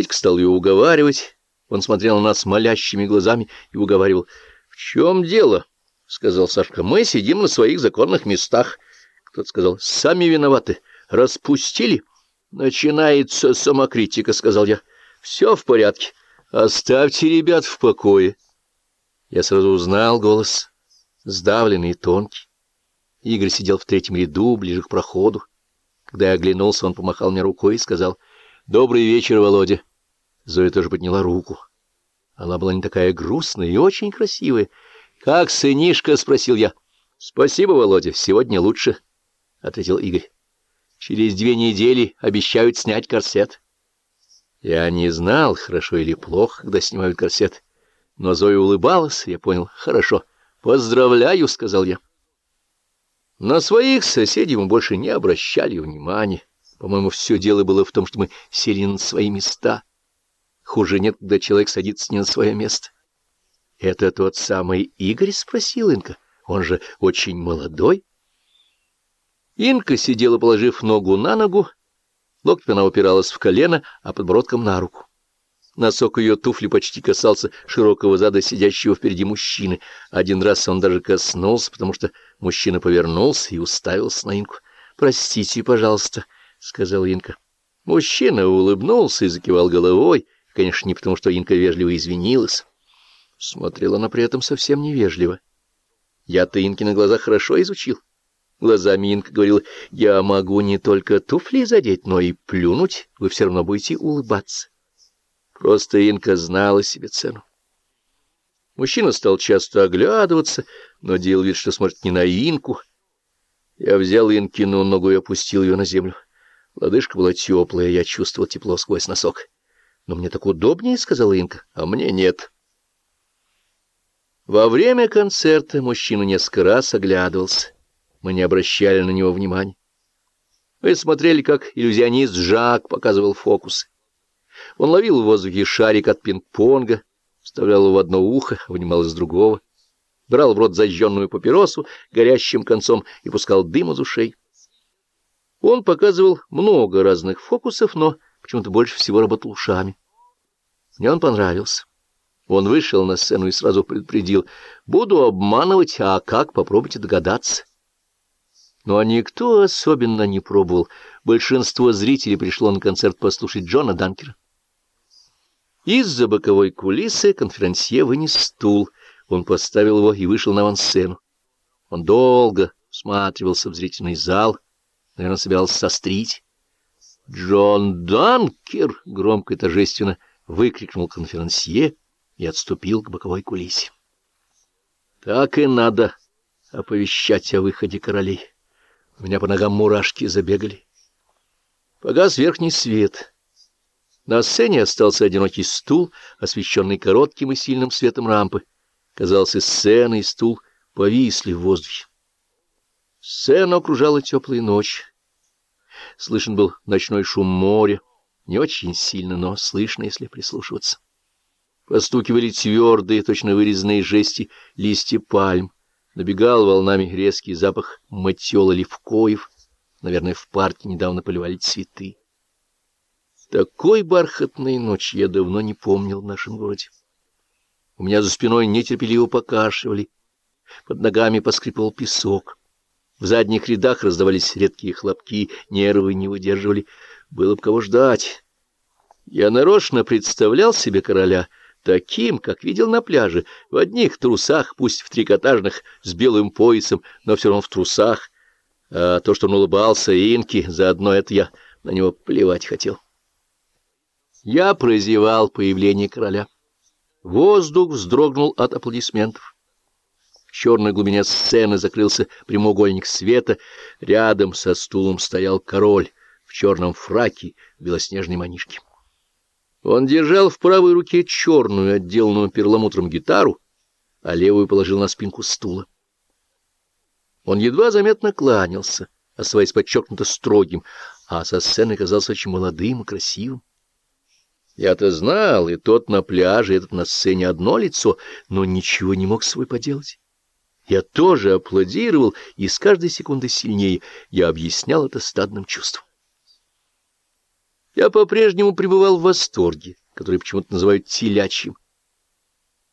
Витька стал ее уговаривать. Он смотрел на нас молящими глазами и уговаривал. — В чем дело? — сказал Сашка. — Мы сидим на своих законных местах. Кто-то сказал. — Сами виноваты. Распустили? — Начинается самокритика, — сказал я. — Все в порядке. Оставьте ребят в покое. Я сразу узнал голос, сдавленный и тонкий. Игорь сидел в третьем ряду, ближе к проходу. Когда я оглянулся, он помахал мне рукой и сказал «Добрый вечер, Володя». Зоя тоже подняла руку. Она была не такая грустная и очень красивая. «Как сынишка?» — спросил я. «Спасибо, Володя, сегодня лучше», — ответил Игорь. «Через две недели обещают снять корсет». Я не знал, хорошо или плохо, когда снимают корсет. Но Зоя улыбалась, я понял, хорошо. «Поздравляю», — сказал я. На своих соседей мы больше не обращали внимания. По-моему, все дело было в том, что мы сели на свои места. Хуже нет, когда человек садится не на свое место. — Это тот самый Игорь? — спросил Инка. — Он же очень молодой. Инка сидела, положив ногу на ногу. Локть она упиралась в колено, а подбородком на руку. Носок ее туфли почти касался широкого зада сидящего впереди мужчины. Один раз он даже коснулся, потому что мужчина повернулся и уставился на Инку. «Простите, пожалуйста», — сказал Инка. Мужчина улыбнулся и закивал головой, конечно, не потому, что Инка вежливо извинилась. Смотрела она при этом совсем невежливо. Я-то Инки на глазах хорошо изучил. Глазами Инка говорил, я могу не только туфли задеть, но и плюнуть, вы все равно будете улыбаться. Просто Инка знала себе цену. Мужчина стал часто оглядываться, но делал вид, что смотрит не на Инку. Я взял Инкину ногу и опустил ее на землю. Лодыжка была теплая, я чувствовал тепло сквозь носок. «Но мне так удобнее», — сказала Инка, — «а мне нет». Во время концерта мужчина несколько раз оглядывался. Мы не обращали на него внимания. Мы смотрели, как иллюзионист Жак показывал фокусы. Он ловил в воздухе шарик от пинг-понга, вставлял его в одно ухо, вынимал из другого, брал в рот зажженную папиросу горящим концом и пускал дым из ушей. Он показывал много разных фокусов, но почему-то больше всего работал ушами. Мне он понравился. Он вышел на сцену и сразу предупредил. «Буду обманывать, а как, попробуйте догадаться». Но никто особенно не пробовал. Большинство зрителей пришло на концерт послушать Джона Данкера. Из-за боковой кулисы конферансье вынес стул. Он поставил его и вышел на авансцену. Он долго всматривался в зрительный зал, наверное, собирался сострить. «Джон Данкер!» — громко и торжественно выкрикнул конферансье и отступил к боковой кулисе. «Так и надо оповещать о выходе королей. У меня по ногам мурашки забегали». Погас верхний свет — на сцене остался одинокий стул, освещенный коротким и сильным светом рампы. Казалось, и сцена, и стул повисли в воздухе. Сцену окружала теплая ночь. Слышен был ночной шум моря, не очень сильно, но слышно, если прислушиваться. Постукивали твердые, точно вырезанные жести листья пальм. Набегал волнами резкий запах матела левкоев. Наверное, в парке недавно поливали цветы. Такой бархатной ночи я давно не помнил в нашем городе. У меня за спиной нетерпеливо покашивали, под ногами поскрипывал песок. В задних рядах раздавались редкие хлопки, нервы не выдерживали. Было бы кого ждать. Я нарочно представлял себе короля таким, как видел на пляже, в одних трусах, пусть в трикотажных, с белым поясом, но все равно в трусах. А то, что он улыбался Инки, заодно это я на него плевать хотел. Я прозевал появление короля. Воздух вздрогнул от аплодисментов. В черной глубине сцены закрылся прямоугольник света. Рядом со стулом стоял король в черном фраке, в белоснежной манишке. Он держал в правой руке черную, отделанную перламутром гитару, а левую положил на спинку стула. Он едва заметно кланялся, оставаясь подчеркнуто строгим, а со сцены казался очень молодым и красивым. Я-то знал, и тот на пляже, и этот на сцене одно лицо, но ничего не мог с собой поделать. Я тоже аплодировал, и с каждой секундой сильнее я объяснял это стадным чувством. Я по-прежнему пребывал в восторге, который почему-то называют телячьим.